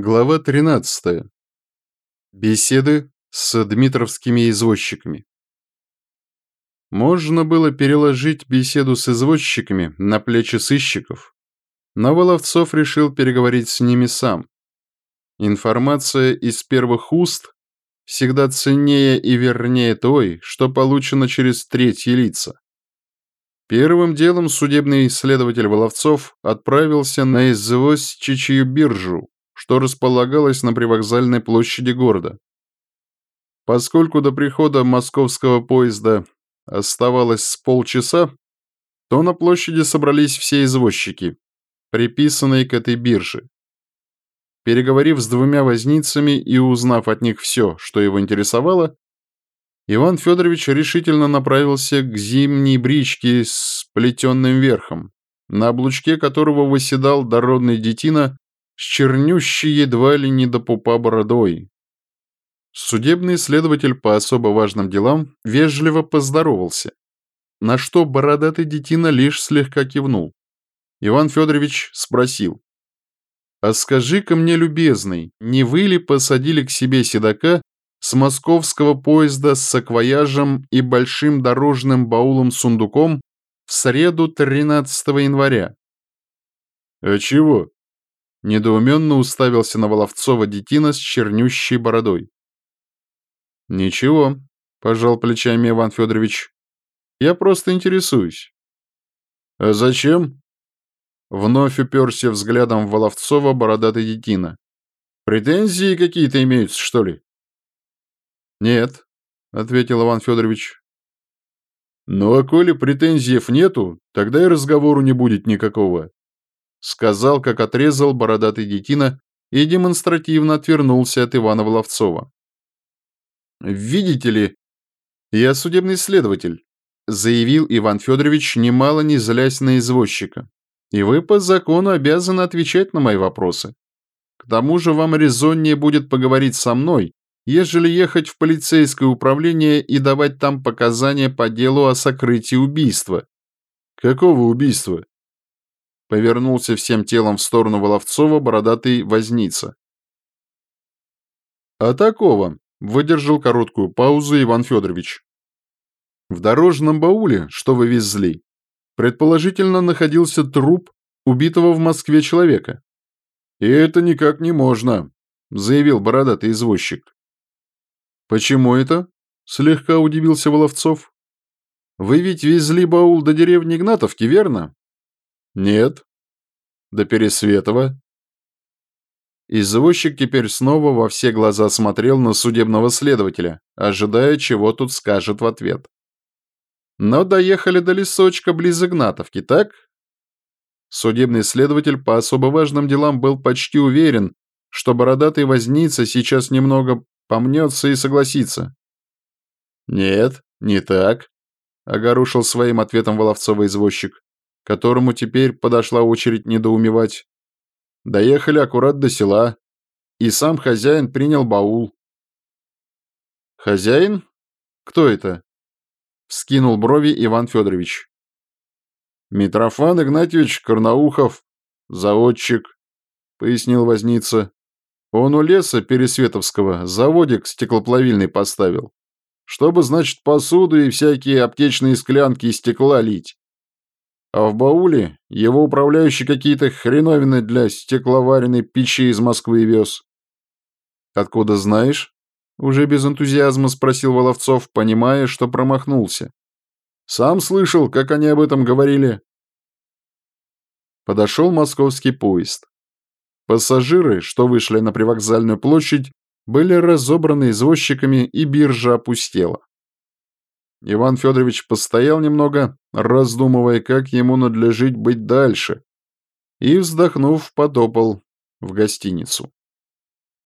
Глава 13. Беседы с дмитровскими извозчиками. Можно было переложить беседу с извозчиками на плечи сыщиков, но Воловцов решил переговорить с ними сам. Информация из первых уст всегда ценнее и вернее той, что получена через третьи лица. Первым делом судебный следователь Воловцов отправился на извозчичью биржу, что располагалось на привокзальной площади города. Поскольку до прихода московского поезда оставалось с полчаса, то на площади собрались все извозчики, приписанные к этой бирже. Переговорив с двумя возницами и узнав от них все, что его интересовало, Иван Федорович решительно направился к зимней бричке с плетенным верхом, на облучке которого восседал дородный детина с чернющей едва ли не до пупа бородой. Судебный следователь по особо важным делам вежливо поздоровался, на что бородатый детина лишь слегка кивнул. Иван Федорович спросил. «А скажи-ка мне, любезный, не вы ли посадили к себе седока с московского поезда с саквояжем и большим дорожным баулом-сундуком в среду 13 января?» «А чего?» Недоуменно уставился на Воловцова детина с чернющей бородой. «Ничего», – пожал плечами Иван Федорович. «Я просто интересуюсь». «А зачем?» Вновь уперся взглядом Воловцова бородатый детина. «Претензии какие-то имеются, что ли?» «Нет», — ответил Иван Федорович. «Ну а коли претензиев нету, тогда и разговору не будет никакого. Сказал, как отрезал бородатый детина и демонстративно отвернулся от Ивана Воловцова. «Видите ли, я судебный следователь», заявил Иван Федорович, немало не злясь на извозчика. «И вы по закону обязаны отвечать на мои вопросы. К тому же вам резоннее будет поговорить со мной, ежели ехать в полицейское управление и давать там показания по делу о сокрытии убийства». «Какого убийства?» Повернулся всем телом в сторону Воловцова бородатый возница. «А такого?» – выдержал короткую паузу Иван Федорович. «В дорожном бауле, что вы везли, предположительно находился труп убитого в Москве человека». «И это никак не можно», – заявил бородатый извозчик. «Почему это?» – слегка удивился Воловцов. «Вы ведь везли баул до деревни Игнатовки, верно?» «Нет». «До Пересветова?» Извозчик теперь снова во все глаза смотрел на судебного следователя, ожидая, чего тут скажет в ответ. Но доехали до лесочка близ Игнатовки, так? Судебный следователь по особо важным делам был почти уверен, что бородатый возница сейчас немного помнется и согласится. «Нет, не так», — огорушил своим ответом Воловцова извозчик которому теперь подошла очередь недоумевать. Доехали аккурат до села, и сам хозяин принял баул. «Хозяин? Кто это?» — вскинул брови Иван Федорович. «Митрофан Игнатьевич Карнаухов, заводчик», — пояснил возница. «Он у леса Пересветовского заводик стеклоплавильный поставил, чтобы, значит, посуду и всякие аптечные склянки из стекла лить. А в бауле его управляющий какие-то хреновины для стекловаренной печи из Москвы вез. «Откуда знаешь?» – уже без энтузиазма спросил Воловцов, понимая, что промахнулся. «Сам слышал, как они об этом говорили». Подошел московский поезд. Пассажиры, что вышли на привокзальную площадь, были разобраны извозчиками, и биржа опустела. Иван Федорович постоял немного, раздумывая, как ему надлежит быть дальше, и, вздохнув, потопал в гостиницу.